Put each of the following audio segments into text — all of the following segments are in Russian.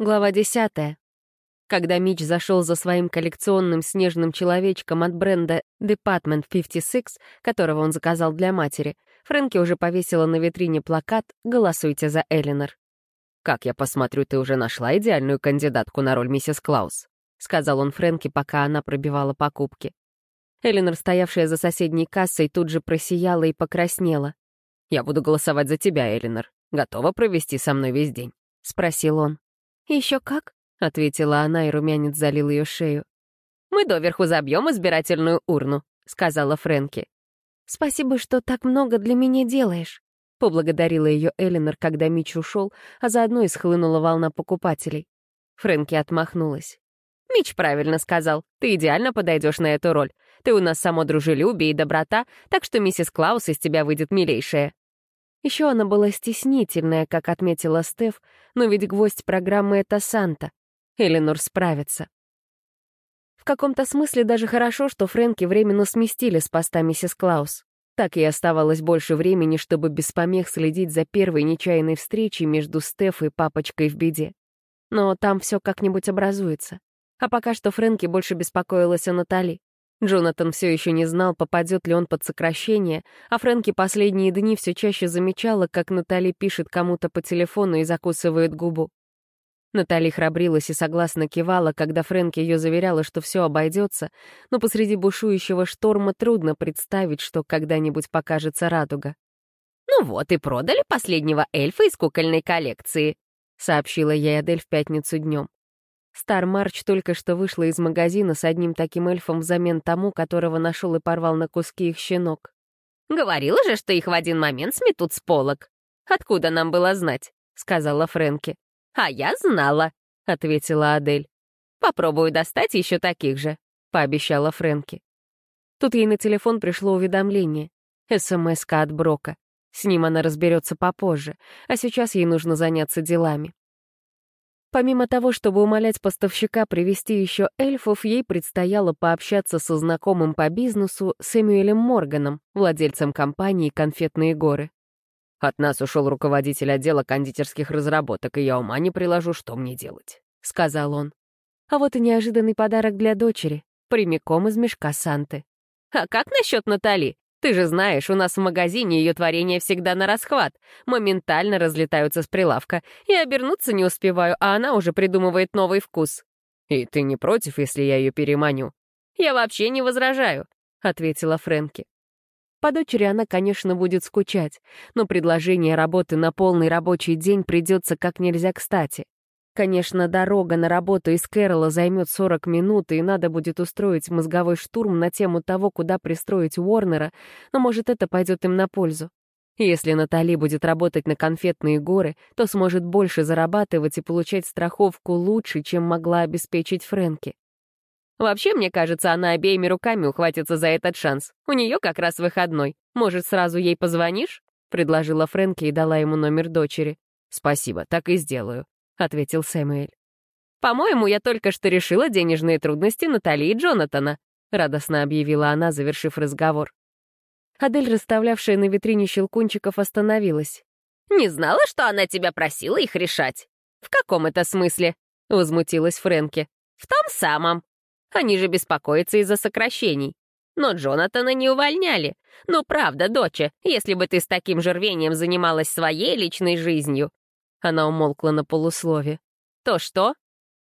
Глава десятая. Когда Мич зашел за своим коллекционным снежным человечком от бренда Department 56, которого он заказал для матери, Фрэнки уже повесила на витрине плакат «Голосуйте за Элинор». «Как я посмотрю, ты уже нашла идеальную кандидатку на роль миссис Клаус», — сказал он Фрэнки, пока она пробивала покупки. Элинор, стоявшая за соседней кассой, тут же просияла и покраснела. «Я буду голосовать за тебя, Элинор. Готова провести со мной весь день?» — спросил он. Еще как?» — ответила она, и румянец залил ее шею. «Мы доверху забьем избирательную урну», — сказала Фрэнки. «Спасибо, что так много для меня делаешь», — поблагодарила ее Элинор, когда Мич ушел, а заодно и схлынула волна покупателей. Фрэнки отмахнулась. «Мич правильно сказал. Ты идеально подойдешь на эту роль. Ты у нас само дружелюбие и доброта, так что миссис Клаус из тебя выйдет милейшая». Еще она была стеснительная, как отметила Стеф, но ведь гвоздь программы — это Санта. Эленор справится. В каком-то смысле даже хорошо, что Фрэнки временно сместили с поста миссис Клаус. Так и оставалось больше времени, чтобы без помех следить за первой нечаянной встречей между Стеф и папочкой в беде. Но там все как-нибудь образуется. А пока что Фрэнки больше беспокоилась о Натали. Джонатан все еще не знал, попадет ли он под сокращение, а Фрэнки последние дни все чаще замечала, как Натали пишет кому-то по телефону и закусывает губу. Натали храбрилась и согласно кивала, когда Фрэнки ее заверяла, что все обойдется, но посреди бушующего шторма трудно представить, что когда-нибудь покажется радуга. «Ну вот, и продали последнего эльфа из кукольной коллекции», — сообщила ей Адель в пятницу днем. Стар Марч только что вышла из магазина с одним таким эльфом взамен тому, которого нашел и порвал на куски их щенок. «Говорила же, что их в один момент сметут с полок. Откуда нам было знать?» — сказала Фрэнки. «А я знала», — ответила Адель. «Попробую достать еще таких же», — пообещала Фрэнки. Тут ей на телефон пришло уведомление. смс от Брока. С ним она разберется попозже, а сейчас ей нужно заняться делами. Помимо того, чтобы умолять поставщика привести еще эльфов, ей предстояло пообщаться со знакомым по бизнесу Сэмюэлем Морганом, владельцем компании «Конфетные горы». «От нас ушел руководитель отдела кондитерских разработок, и я ума не приложу, что мне делать», — сказал он. А вот и неожиданный подарок для дочери, прямиком из мешка Санты. «А как насчет Натали? Ты же знаешь, у нас в магазине ее творения всегда на расхват. Моментально разлетаются с прилавка. И обернуться не успеваю, а она уже придумывает новый вкус. И ты не против, если я ее переманю? Я вообще не возражаю, — ответила Фрэнки. По дочери она, конечно, будет скучать, но предложение работы на полный рабочий день придется как нельзя кстати. Конечно, дорога на работу из Кэрола займет 40 минут, и надо будет устроить мозговой штурм на тему того, куда пристроить Уорнера, но, может, это пойдет им на пользу. Если Натали будет работать на конфетные горы, то сможет больше зарабатывать и получать страховку лучше, чем могла обеспечить Фрэнки. Вообще, мне кажется, она обеими руками ухватится за этот шанс. У нее как раз выходной. Может, сразу ей позвонишь?» — предложила Фрэнки и дала ему номер дочери. «Спасибо, так и сделаю», — ответил Сэмюэль. «По-моему, я только что решила денежные трудности Натали и Джонатана», — радостно объявила она, завершив разговор. Адель, расставлявшая на витрине щелкунчиков, остановилась. «Не знала, что она тебя просила их решать?» «В каком это смысле?» — возмутилась Фрэнки. «В том самом. Они же беспокоятся из-за сокращений. Но Джонатана не увольняли. Ну, правда, доча, если бы ты с таким же рвением занималась своей личной жизнью, она умолкла на полуслове. «То что?»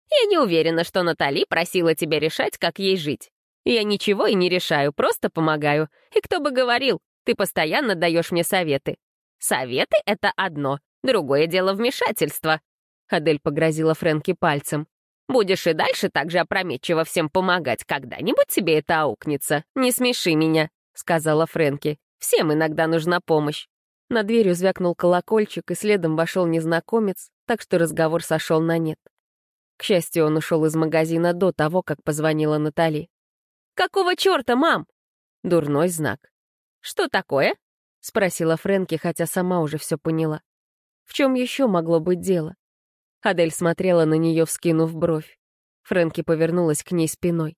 «Я не уверена, что Натали просила тебя решать, как ей жить. Я ничего и не решаю, просто помогаю. И кто бы говорил, ты постоянно даешь мне советы. Советы — это одно, другое дело вмешательство». Адель погрозила Фрэнки пальцем. «Будешь и дальше так же опрометчиво всем помогать, когда-нибудь тебе это аукнется. Не смеши меня», — сказала Фрэнки. «Всем иногда нужна помощь. На дверью звякнул колокольчик, и следом вошел незнакомец, так что разговор сошел на нет. К счастью, он ушел из магазина до того, как позвонила Натали. «Какого черта, мам?» Дурной знак. «Что такое?» — спросила Фрэнки, хотя сама уже все поняла. В чем еще могло быть дело? Адель смотрела на нее, вскинув бровь. Фрэнки повернулась к ней спиной.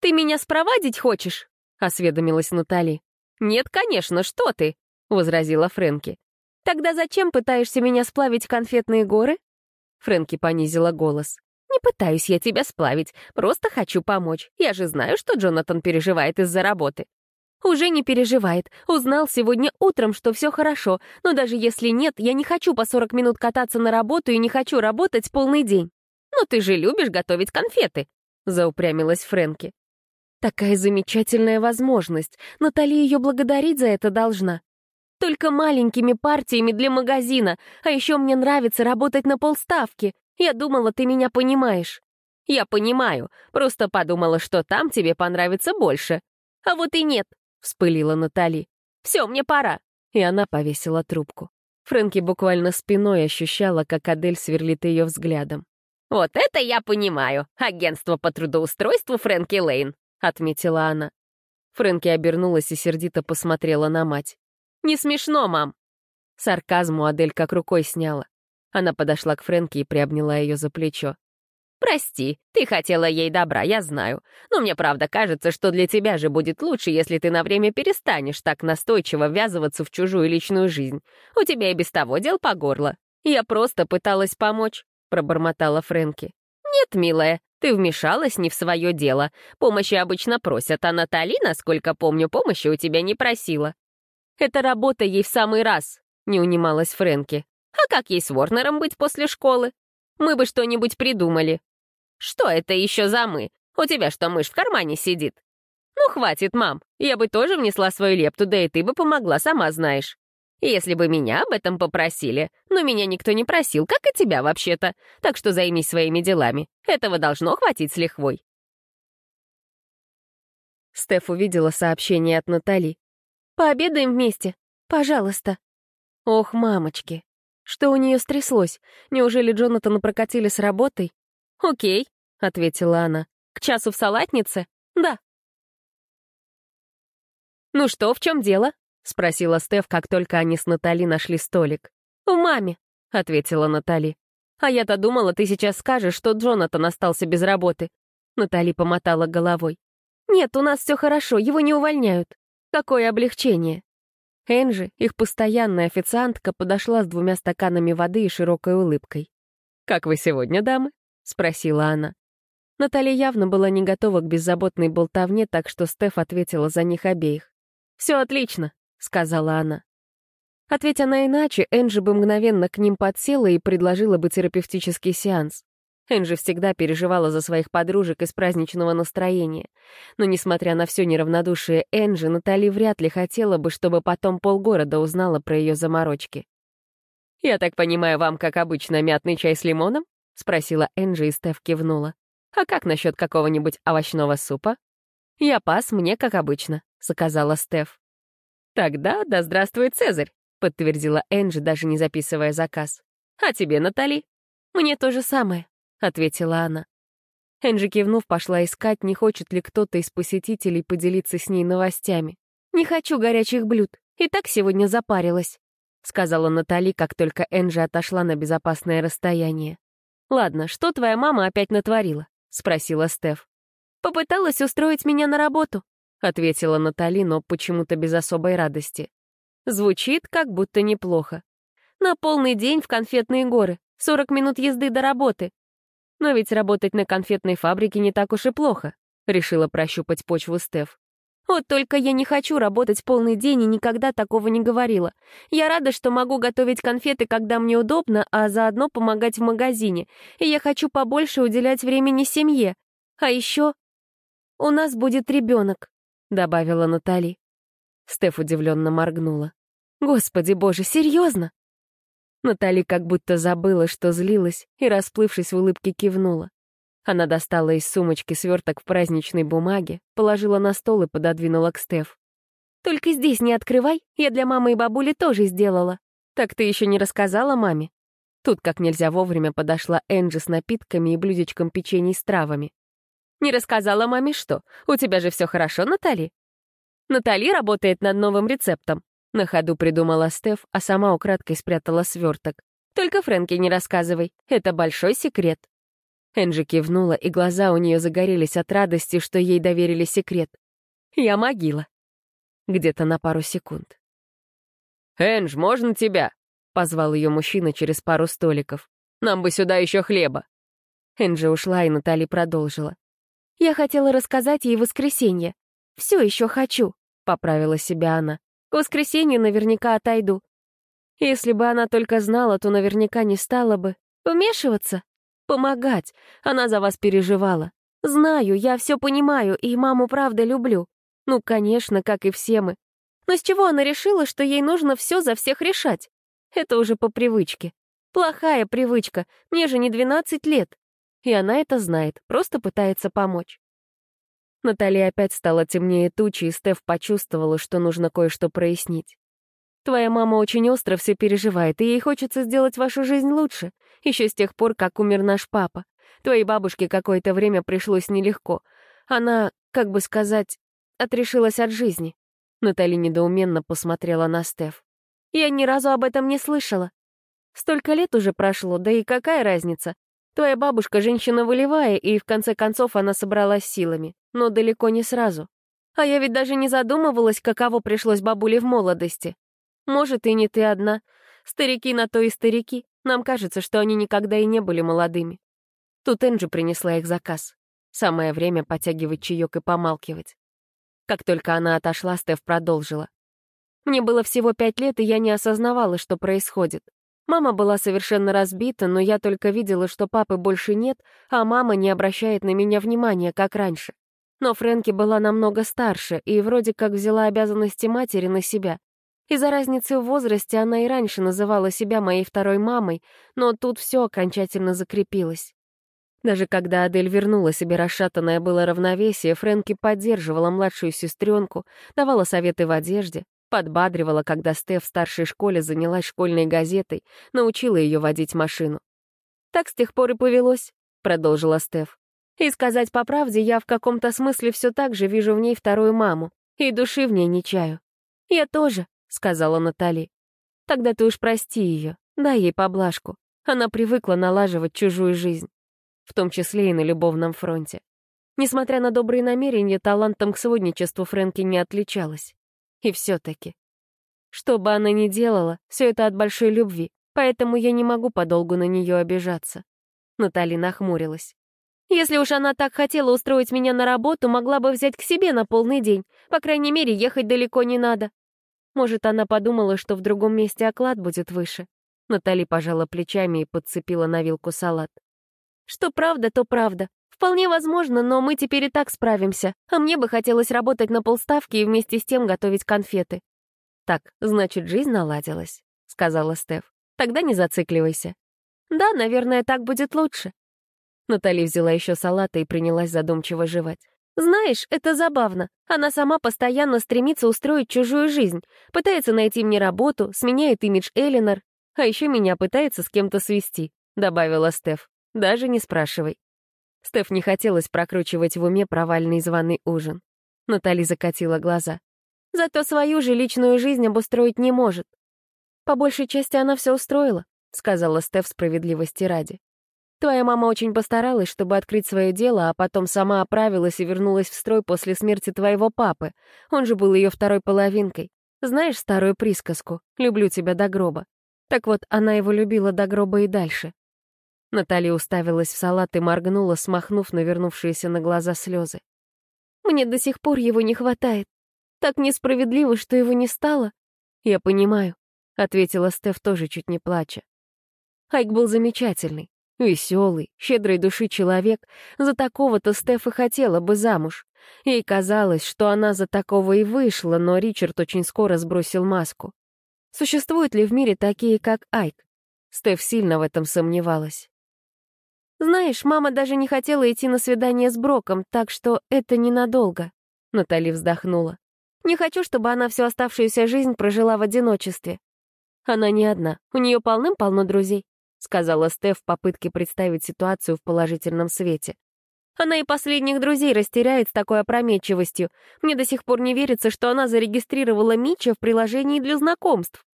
«Ты меня спровадить хочешь?» — осведомилась Натали. «Нет, конечно, что ты!» — возразила Фрэнки. «Тогда зачем пытаешься меня сплавить конфетные горы?» Фрэнки понизила голос. «Не пытаюсь я тебя сплавить, просто хочу помочь. Я же знаю, что Джонатан переживает из-за работы». «Уже не переживает. Узнал сегодня утром, что все хорошо. Но даже если нет, я не хочу по 40 минут кататься на работу и не хочу работать полный день». «Но ты же любишь готовить конфеты», — заупрямилась Фрэнки. «Такая замечательная возможность. Натали ее благодарить за это должна. Только маленькими партиями для магазина, а еще мне нравится работать на полставки. Я думала, ты меня понимаешь». «Я понимаю, просто подумала, что там тебе понравится больше». «А вот и нет», — вспылила Натали. «Все, мне пора». И она повесила трубку. Фрэнки буквально спиной ощущала, как Адель сверлит ее взглядом. «Вот это я понимаю! Агентство по трудоустройству Фрэнки Лейн», — отметила она. Фрэнки обернулась и сердито посмотрела на мать. «Не смешно, мам!» Сарказму Адель как рукой сняла. Она подошла к Фрэнки и приобняла ее за плечо. «Прости, ты хотела ей добра, я знаю. Но мне правда кажется, что для тебя же будет лучше, если ты на время перестанешь так настойчиво ввязываться в чужую личную жизнь. У тебя и без того дел по горло. Я просто пыталась помочь», — пробормотала Фрэнки. «Нет, милая, ты вмешалась не в свое дело. Помощи обычно просят, а Натали, насколько помню, помощи у тебя не просила. «Это работа ей в самый раз», — не унималась Фрэнки. «А как ей с Ворнером быть после школы? Мы бы что-нибудь придумали». «Что это еще за мы? У тебя что, мышь в кармане сидит?» «Ну, хватит, мам. Я бы тоже внесла свою лепту, да и ты бы помогла, сама знаешь. Если бы меня об этом попросили, но меня никто не просил, как и тебя вообще-то, так что займись своими делами. Этого должно хватить с лихвой». Стеф увидела сообщение от Натали. Пообедаем вместе? Пожалуйста». Ох, мамочки. Что у нее стряслось? Неужели Джонатана прокатили с работой? «Окей», — ответила она. «К часу в салатнице?» «Да». «Ну что, в чем дело?» — спросила Стеф, как только они с Натали нашли столик. «В маме», — ответила Натали. «А я-то думала, ты сейчас скажешь, что Джонатан остался без работы». Натали помотала головой. «Нет, у нас все хорошо, его не увольняют». Какое облегчение! Энджи, их постоянная официантка, подошла с двумя стаканами воды и широкой улыбкой. «Как вы сегодня, дамы?» — спросила она. Наталья явно была не готова к беззаботной болтовне, так что Стеф ответила за них обеих. «Все отлично», — сказала она. Ответь она иначе, Энджи бы мгновенно к ним подсела и предложила бы терапевтический сеанс. Энджи всегда переживала за своих подружек из праздничного настроения. Но, несмотря на все неравнодушие Энджи, Натали вряд ли хотела бы, чтобы потом полгорода узнала про ее заморочки. «Я так понимаю, вам, как обычно, мятный чай с лимоном?» — спросила Энджи, и Стеф кивнула. «А как насчет какого-нибудь овощного супа?» «Я пас, мне как обычно», — заказала Стеф. «Тогда да здравствует Цезарь», — подтвердила Энджи, даже не записывая заказ. «А тебе, Натали?» «Мне то же самое», — ответила она. Энджи кивнув, пошла искать, не хочет ли кто-то из посетителей поделиться с ней новостями. «Не хочу горячих блюд, и так сегодня запарилась», — сказала Натали, как только Энджи отошла на безопасное расстояние. «Ладно, что твоя мама опять натворила?» — спросила Стеф. «Попыталась устроить меня на работу», — ответила Натали, но почему-то без особой радости. Звучит как будто неплохо. «На полный день в конфетные горы, 40 минут езды до работы, но ведь работать на конфетной фабрике не так уж и плохо, решила прощупать почву Стеф. Вот только я не хочу работать полный день и никогда такого не говорила. Я рада, что могу готовить конфеты, когда мне удобно, а заодно помогать в магазине. И я хочу побольше уделять времени семье. А еще у нас будет ребенок, добавила Натали. Стеф удивленно моргнула. Господи боже, серьезно? Натали как будто забыла, что злилась, и, расплывшись в улыбке, кивнула. Она достала из сумочки сверток в праздничной бумаге, положила на стол и пододвинула к Стеф. «Только здесь не открывай, я для мамы и бабули тоже сделала. Так ты еще не рассказала маме?» Тут как нельзя вовремя подошла Энджи с напитками и блюдечком печенья с травами. «Не рассказала маме что? У тебя же все хорошо, Натали?» «Натали работает над новым рецептом. На ходу придумала Стеф, а сама украдкой спрятала сверток. «Только Фрэнки не рассказывай, это большой секрет». Энджи кивнула, и глаза у нее загорелись от радости, что ей доверили секрет. «Я могила». Где-то на пару секунд. «Эндж, можно тебя?» — позвал ее мужчина через пару столиков. Нам бы сюда еще хлеба». Энджи ушла, и Натали продолжила. «Я хотела рассказать ей воскресенье. Все еще хочу», — поправила себя она. «К воскресенью наверняка отойду. Если бы она только знала, то наверняка не стала бы. Вмешиваться? Помогать. Она за вас переживала. Знаю, я все понимаю, и маму правда люблю. Ну, конечно, как и все мы. Но с чего она решила, что ей нужно все за всех решать? Это уже по привычке. Плохая привычка, мне же не 12 лет. И она это знает, просто пытается помочь. Натали опять стала темнее тучи, и Стеф почувствовала, что нужно кое-что прояснить. Твоя мама очень остро все переживает, и ей хочется сделать вашу жизнь лучше, еще с тех пор, как умер наш папа. Твоей бабушке какое-то время пришлось нелегко. Она, как бы сказать, отрешилась от жизни. Натали недоуменно посмотрела на Стеф. «Я ни разу об этом не слышала. Столько лет уже прошло, да и какая разница? Твоя бабушка женщина волевая, и в конце концов она собралась силами, но далеко не сразу. А я ведь даже не задумывалась, каково пришлось бабуле в молодости. Может, и не ты одна. Старики на то и старики. Нам кажется, что они никогда и не были молодыми. Тут Энджи принесла их заказ. Самое время потягивать чаек и помалкивать. Как только она отошла, Стеф продолжила. Мне было всего пять лет, и я не осознавала, что происходит. Мама была совершенно разбита, но я только видела, что папы больше нет, а мама не обращает на меня внимания, как раньше. Но Фрэнки была намного старше и вроде как взяла обязанности матери на себя. Из-за разницы в возрасте она и раньше называла себя моей второй мамой, но тут все окончательно закрепилось. Даже когда Адель вернула себе расшатанное было равновесие, Фрэнки поддерживала младшую сестренку, давала советы в одежде, подбадривала, когда Стеф в старшей школе занялась школьной газетой, научила ее водить машину. «Так с тех пор и повелось», — продолжила Стеф. «И сказать по правде, я в каком-то смысле все так же вижу в ней вторую маму, и души в ней не чаю. Я тоже, сказала Натали. «Тогда ты уж прости ее, дай ей поблажку. Она привыкла налаживать чужую жизнь, в том числе и на любовном фронте. Несмотря на добрые намерения, талантом к сводничеству Фрэнки не отличалась. И все-таки. Что бы она ни делала, все это от большой любви, поэтому я не могу подолгу на нее обижаться. Натали нахмурилась. Если уж она так хотела устроить меня на работу, могла бы взять к себе на полный день. По крайней мере, ехать далеко не надо. Может, она подумала, что в другом месте оклад будет выше. Натали пожала плечами и подцепила на вилку салат. «Что правда, то правда. Вполне возможно, но мы теперь и так справимся. А мне бы хотелось работать на полставки и вместе с тем готовить конфеты». «Так, значит, жизнь наладилась», — сказала Стеф. «Тогда не зацикливайся». «Да, наверное, так будет лучше». Натали взяла еще салата и принялась задумчиво жевать. Знаешь, это забавно. Она сама постоянно стремится устроить чужую жизнь, пытается найти мне работу, сменяет имидж Элинор, а еще меня пытается с кем-то свести, добавила Стеф. Даже не спрашивай. Стеф не хотелось прокручивать в уме провальный званый ужин. Натали закатила глаза. Зато свою же личную жизнь обустроить не может. По большей части она все устроила, сказала Стеф справедливости ради. Твоя мама очень постаралась, чтобы открыть свое дело, а потом сама оправилась и вернулась в строй после смерти твоего папы. Он же был ее второй половинкой. Знаешь старую присказку «люблю тебя до гроба». Так вот, она его любила до гроба и дальше. Наталья уставилась в салат и моргнула, смахнув навернувшиеся на глаза слезы. «Мне до сих пор его не хватает. Так несправедливо, что его не стало». «Я понимаю», — ответила Стеф, тоже чуть не плача. Айк был замечательный. Веселый, щедрой души человек, за такого-то Стеф хотела бы замуж. Ей казалось, что она за такого и вышла, но Ричард очень скоро сбросил маску. Существуют ли в мире такие, как Айк? Стеф сильно в этом сомневалась. «Знаешь, мама даже не хотела идти на свидание с Броком, так что это ненадолго», — Натали вздохнула. «Не хочу, чтобы она всю оставшуюся жизнь прожила в одиночестве. Она не одна, у нее полным-полно друзей сказала Стеф в попытке представить ситуацию в положительном свете. Она и последних друзей растеряет с такой опрометчивостью. Мне до сих пор не верится, что она зарегистрировала Митча в приложении для знакомств.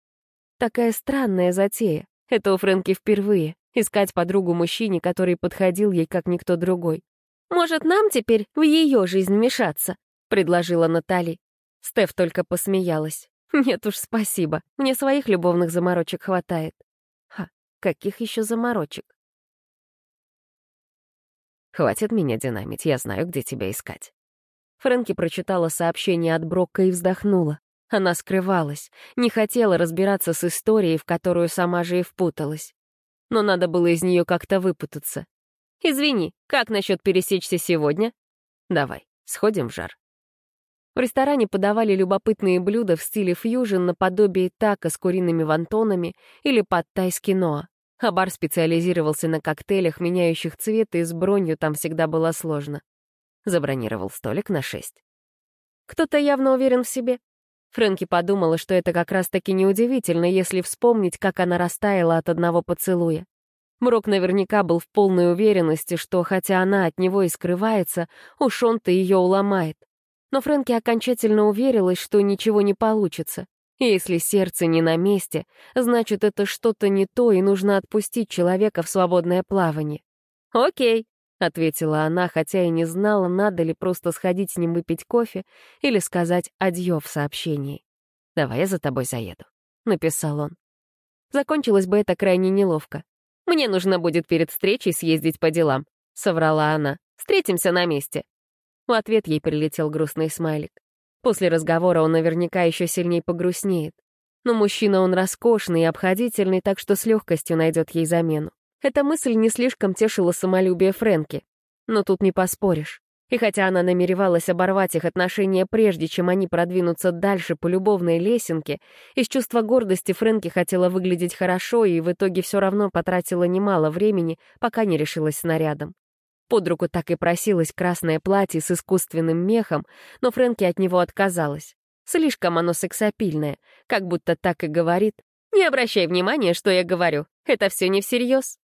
Такая странная затея. Это у Фрэнки впервые. Искать подругу мужчине, который подходил ей как никто другой. «Может, нам теперь в ее жизнь вмешаться?» — предложила Натали. Стеф только посмеялась. «Нет уж, спасибо. Мне своих любовных заморочек хватает». Каких еще заморочек? Хватит меня динамить, я знаю, где тебя искать. Фрэнки прочитала сообщение от Брокка и вздохнула. Она скрывалась, не хотела разбираться с историей, в которую сама же и впуталась. Но надо было из нее как-то выпутаться. «Извини, как насчет пересечься сегодня?» «Давай, сходим в жар». В ресторане подавали любопытные блюда в стиле фьюжн наподобие тако с куриными вантонами или подтай с киноа. А специализировался на коктейлях, меняющих цвет, и с бронью там всегда было сложно. Забронировал столик на шесть. Кто-то явно уверен в себе. Фрэнки подумала, что это как раз-таки неудивительно, если вспомнить, как она растаяла от одного поцелуя. Брок наверняка был в полной уверенности, что, хотя она от него и скрывается, уж он-то ее уломает. Но Фрэнки окончательно уверилась, что ничего не получится. Если сердце не на месте, значит, это что-то не то, и нужно отпустить человека в свободное плавание. «Окей», — ответила она, хотя и не знала, надо ли просто сходить с ним выпить кофе или сказать «адьё» в сообщении. «Давай я за тобой заеду», — написал он. Закончилось бы это крайне неловко. «Мне нужно будет перед встречей съездить по делам», — соврала она. «Встретимся на месте». В ответ ей прилетел грустный смайлик. После разговора он наверняка еще сильнее погрустнеет. Но мужчина он роскошный и обходительный, так что с легкостью найдет ей замену. Эта мысль не слишком тешила самолюбие Фрэнки. Но тут не поспоришь. И хотя она намеревалась оборвать их отношения прежде, чем они продвинутся дальше по любовной лесенке, из чувства гордости Фрэнки хотела выглядеть хорошо и в итоге все равно потратила немало времени, пока не решилась с нарядом. Под руку так и просилось красное платье с искусственным мехом, но Фрэнки от него отказалась. Слишком оно сексапильное, как будто так и говорит. «Не обращай внимания, что я говорю. Это все не всерьез».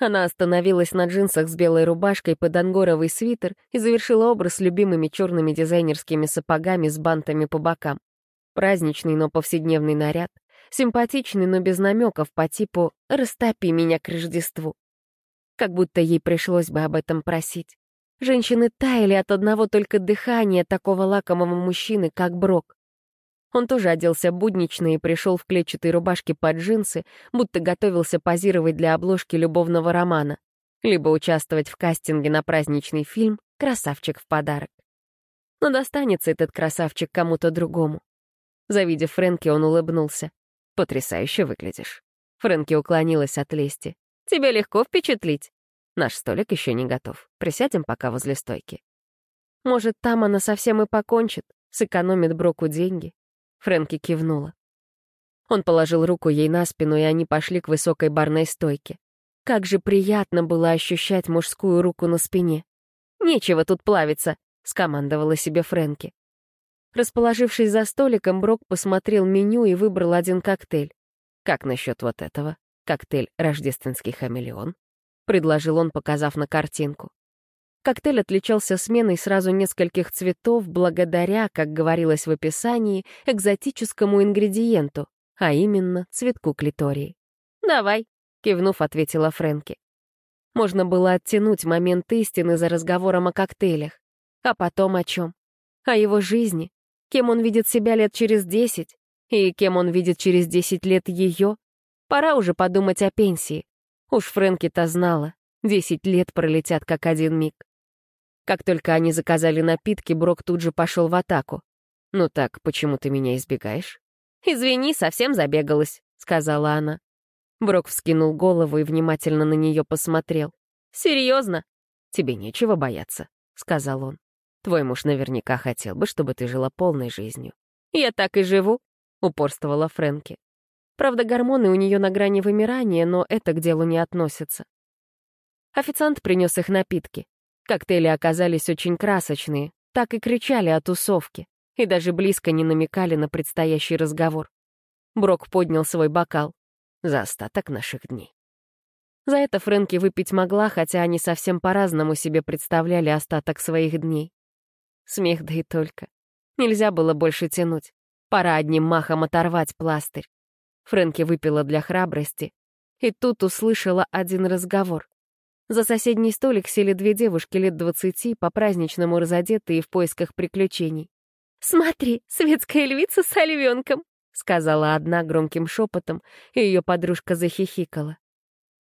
Она остановилась на джинсах с белой рубашкой под ангоровый свитер и завершила образ любимыми черными дизайнерскими сапогами с бантами по бокам. Праздничный, но повседневный наряд. Симпатичный, но без намеков по типу «растопи меня к Рождеству». Как будто ей пришлось бы об этом просить. Женщины таяли от одного только дыхания такого лакомого мужчины, как Брок. Он тоже оделся буднично и пришел в клетчатой рубашке под джинсы, будто готовился позировать для обложки любовного романа, либо участвовать в кастинге на праздничный фильм «Красавчик в подарок». Но достанется этот красавчик кому-то другому. Завидев Фрэнки, он улыбнулся. «Потрясающе выглядишь». Фрэнки уклонилась от лести. Тебе легко впечатлить. Наш столик еще не готов. Присядем пока возле стойки. Может, там она совсем и покончит, сэкономит Броку деньги. Фрэнки кивнула. Он положил руку ей на спину, и они пошли к высокой барной стойке. Как же приятно было ощущать мужскую руку на спине. «Нечего тут плавиться», — скомандовала себе Фрэнки. Расположившись за столиком, Брок посмотрел меню и выбрал один коктейль. «Как насчет вот этого?» Коктейль «Рождественский хамелеон», — предложил он, показав на картинку. Коктейль отличался сменой сразу нескольких цветов благодаря, как говорилось в описании, экзотическому ингредиенту, а именно цветку клитории. «Давай», — кивнув, ответила Фрэнки. Можно было оттянуть момент истины за разговором о коктейлях. А потом о чем? О его жизни. Кем он видит себя лет через десять? И кем он видит через десять лет ее? Пора уже подумать о пенсии. Уж Фрэнки-то знала. Десять лет пролетят как один миг. Как только они заказали напитки, Брок тут же пошел в атаку. «Ну так, почему ты меня избегаешь?» «Извини, совсем забегалась», — сказала она. Брок вскинул голову и внимательно на нее посмотрел. «Серьезно?» «Тебе нечего бояться», — сказал он. «Твой муж наверняка хотел бы, чтобы ты жила полной жизнью». «Я так и живу», — упорствовала Фрэнки. Правда, гормоны у нее на грани вымирания, но это к делу не относится. Официант принес их напитки. Коктейли оказались очень красочные, так и кричали о тусовке, и даже близко не намекали на предстоящий разговор. Брок поднял свой бокал. За остаток наших дней. За это Фрэнки выпить могла, хотя они совсем по-разному себе представляли остаток своих дней. Смех да и только. Нельзя было больше тянуть. Пора одним махом оторвать пластырь. Фрэнки выпила для храбрости. И тут услышала один разговор. За соседний столик сели две девушки лет двадцати, по-праздничному разодетые в поисках приключений. «Смотри, светская львица с оливенком!» — сказала одна громким шепотом, и ее подружка захихикала.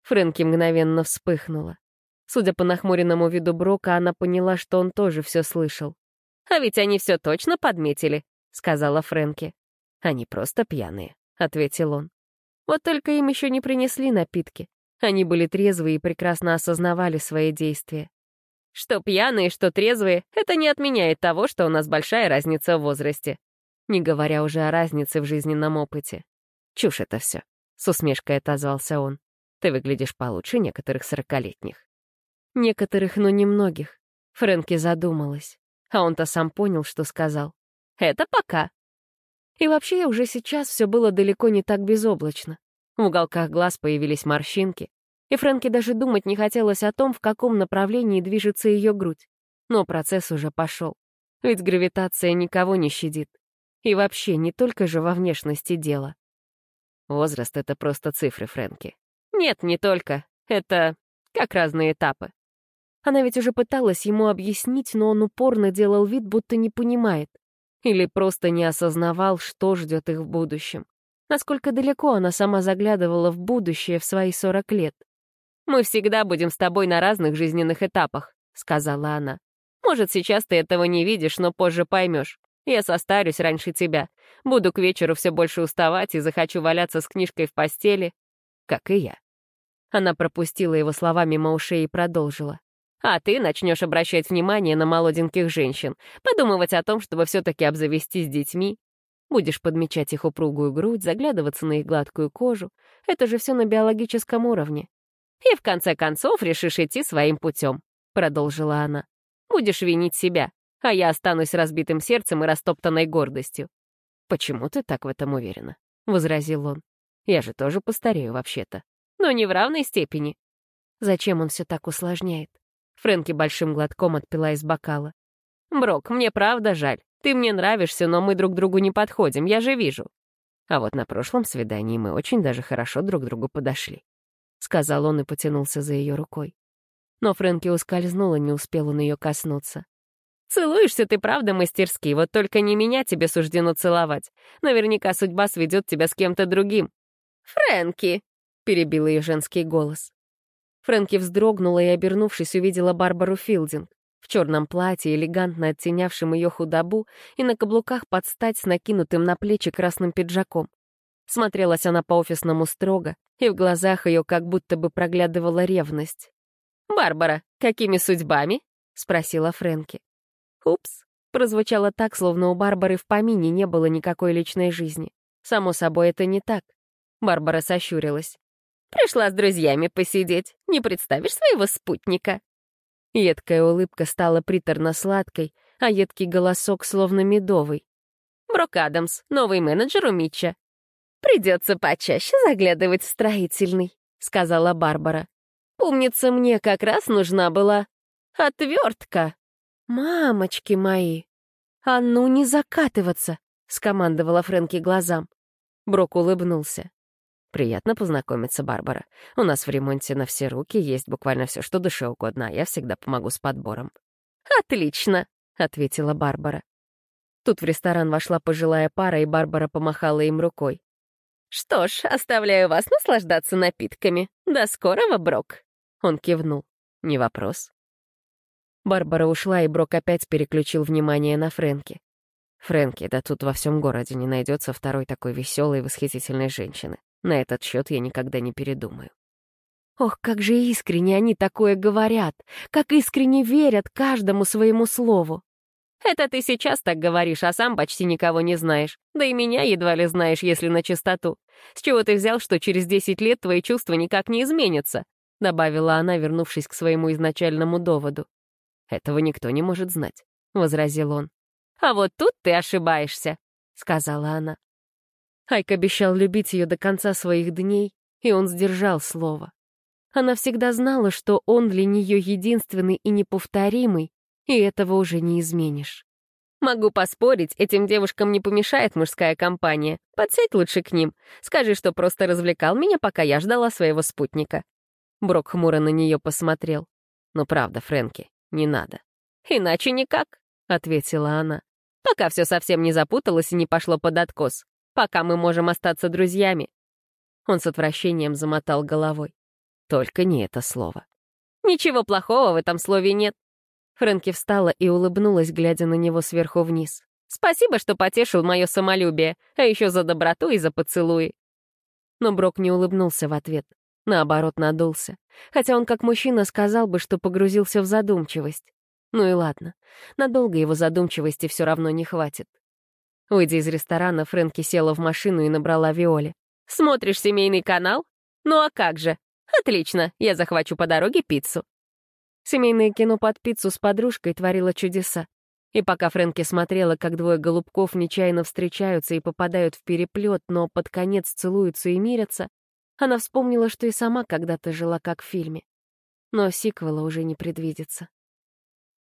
Фрэнки мгновенно вспыхнула. Судя по нахмуренному виду Брока, она поняла, что он тоже все слышал. «А ведь они все точно подметили», — сказала Фрэнки. «Они просто пьяные», — ответил он. Вот только им еще не принесли напитки. Они были трезвые и прекрасно осознавали свои действия. Что пьяные, что трезвые, это не отменяет того, что у нас большая разница в возрасте. Не говоря уже о разнице в жизненном опыте. Чушь это все. С усмешкой отозвался он. Ты выглядишь получше некоторых сорокалетних. Некоторых, но немногих. Фрэнки задумалась. А он-то сам понял, что сказал. Это пока. И вообще уже сейчас все было далеко не так безоблачно. В уголках глаз появились морщинки, и Фрэнке даже думать не хотелось о том, в каком направлении движется ее грудь. Но процесс уже пошел. Ведь гравитация никого не щадит. И вообще, не только же во внешности дело. Возраст — это просто цифры, Фрэнки. Нет, не только. Это как разные этапы. Она ведь уже пыталась ему объяснить, но он упорно делал вид, будто не понимает. Или просто не осознавал, что ждет их в будущем. Насколько далеко она сама заглядывала в будущее в свои 40 лет. «Мы всегда будем с тобой на разных жизненных этапах», — сказала она. «Может, сейчас ты этого не видишь, но позже поймешь. Я состарюсь раньше тебя. Буду к вечеру все больше уставать и захочу валяться с книжкой в постели. Как и я». Она пропустила его слова мимо ушей и продолжила. А ты начнешь обращать внимание на молоденьких женщин, подумывать о том, чтобы все-таки обзавестись детьми. Будешь подмечать их упругую грудь, заглядываться на их гладкую кожу. Это же все на биологическом уровне. И в конце концов решишь идти своим путем, продолжила она. Будешь винить себя, а я останусь разбитым сердцем и растоптанной гордостью. «Почему ты так в этом уверена?» — возразил он. «Я же тоже постарею вообще-то». «Но не в равной степени». Зачем он все так усложняет? Фрэнки большим глотком отпила из бокала. «Брок, мне правда жаль. Ты мне нравишься, но мы друг другу не подходим, я же вижу». А вот на прошлом свидании мы очень даже хорошо друг другу подошли. Сказал он и потянулся за ее рукой. Но Фрэнки ускользнула, не успел он ее коснуться. «Целуешься ты правда мастерски, вот только не меня тебе суждено целовать. Наверняка судьба сведет тебя с кем-то другим». «Фрэнки!» — перебил ее женский голос. Фрэнки вздрогнула и, обернувшись, увидела Барбару Филдинг в черном платье, элегантно оттенявшем ее худобу, и на каблуках под стать с накинутым на плечи красным пиджаком. Смотрелась она по-офисному строго, и в глазах ее как будто бы проглядывала ревность. «Барбара, какими судьбами?» — спросила Фрэнки. «Упс», — прозвучало так, словно у Барбары в помине не было никакой личной жизни. Само собой, это не так. Барбара сощурилась. Пришла с друзьями посидеть. Не представишь своего спутника?» Едкая улыбка стала приторно-сладкой, а едкий голосок словно медовый. «Брок Адамс, новый менеджер у Митча». «Придется почаще заглядывать в строительный», — сказала Барбара. «Помнится, мне как раз нужна была отвертка». «Мамочки мои!» «А ну не закатываться!» — скомандовала Фрэнки глазам. Брок улыбнулся. «Приятно познакомиться, Барбара. У нас в ремонте на все руки есть буквально все, что душе угодно, а я всегда помогу с подбором». «Отлично», — ответила Барбара. Тут в ресторан вошла пожилая пара, и Барбара помахала им рукой. «Что ж, оставляю вас наслаждаться напитками. До скорого, Брок!» Он кивнул. «Не вопрос». Барбара ушла, и Брок опять переключил внимание на Фрэнки. Фрэнки, да тут во всем городе не найдется второй такой веселой и восхитительной женщины. На этот счет я никогда не передумаю. Ох, как же искренне они такое говорят, как искренне верят каждому своему слову. Это ты сейчас так говоришь, а сам почти никого не знаешь. Да и меня едва ли знаешь, если на чистоту. С чего ты взял, что через десять лет твои чувства никак не изменятся?» — добавила она, вернувшись к своему изначальному доводу. «Этого никто не может знать», — возразил он. «А вот тут ты ошибаешься», — сказала она. Айк обещал любить ее до конца своих дней, и он сдержал слово. Она всегда знала, что он для нее единственный и неповторимый, и этого уже не изменишь. Могу поспорить, этим девушкам не помешает мужская компания. Подсядь лучше к ним. Скажи, что просто развлекал меня, пока я ждала своего спутника. Брок хмуро на нее посмотрел. «Ну правда, Фрэнки, не надо». «Иначе никак», — ответила она. «Пока все совсем не запуталось и не пошло под откос пока мы можем остаться друзьями». Он с отвращением замотал головой. Только не это слово. Ничего плохого в этом слове нет. Фрэнки встала и улыбнулась, глядя на него сверху вниз. «Спасибо, что потешил мое самолюбие, а еще за доброту и за поцелуи». Но Брок не улыбнулся в ответ. Наоборот, надулся. Хотя он как мужчина сказал бы, что погрузился в задумчивость. Ну и ладно. Надолго его задумчивости все равно не хватит. Уйдя из ресторана, Фрэнки села в машину и набрала Виоле. «Смотришь семейный канал? Ну а как же? Отлично, я захвачу по дороге пиццу». Семейное кино под пиццу с подружкой творило чудеса. И пока Фрэнки смотрела, как двое голубков нечаянно встречаются и попадают в переплет, но под конец целуются и мирятся, она вспомнила, что и сама когда-то жила как в фильме. Но сиквела уже не предвидится.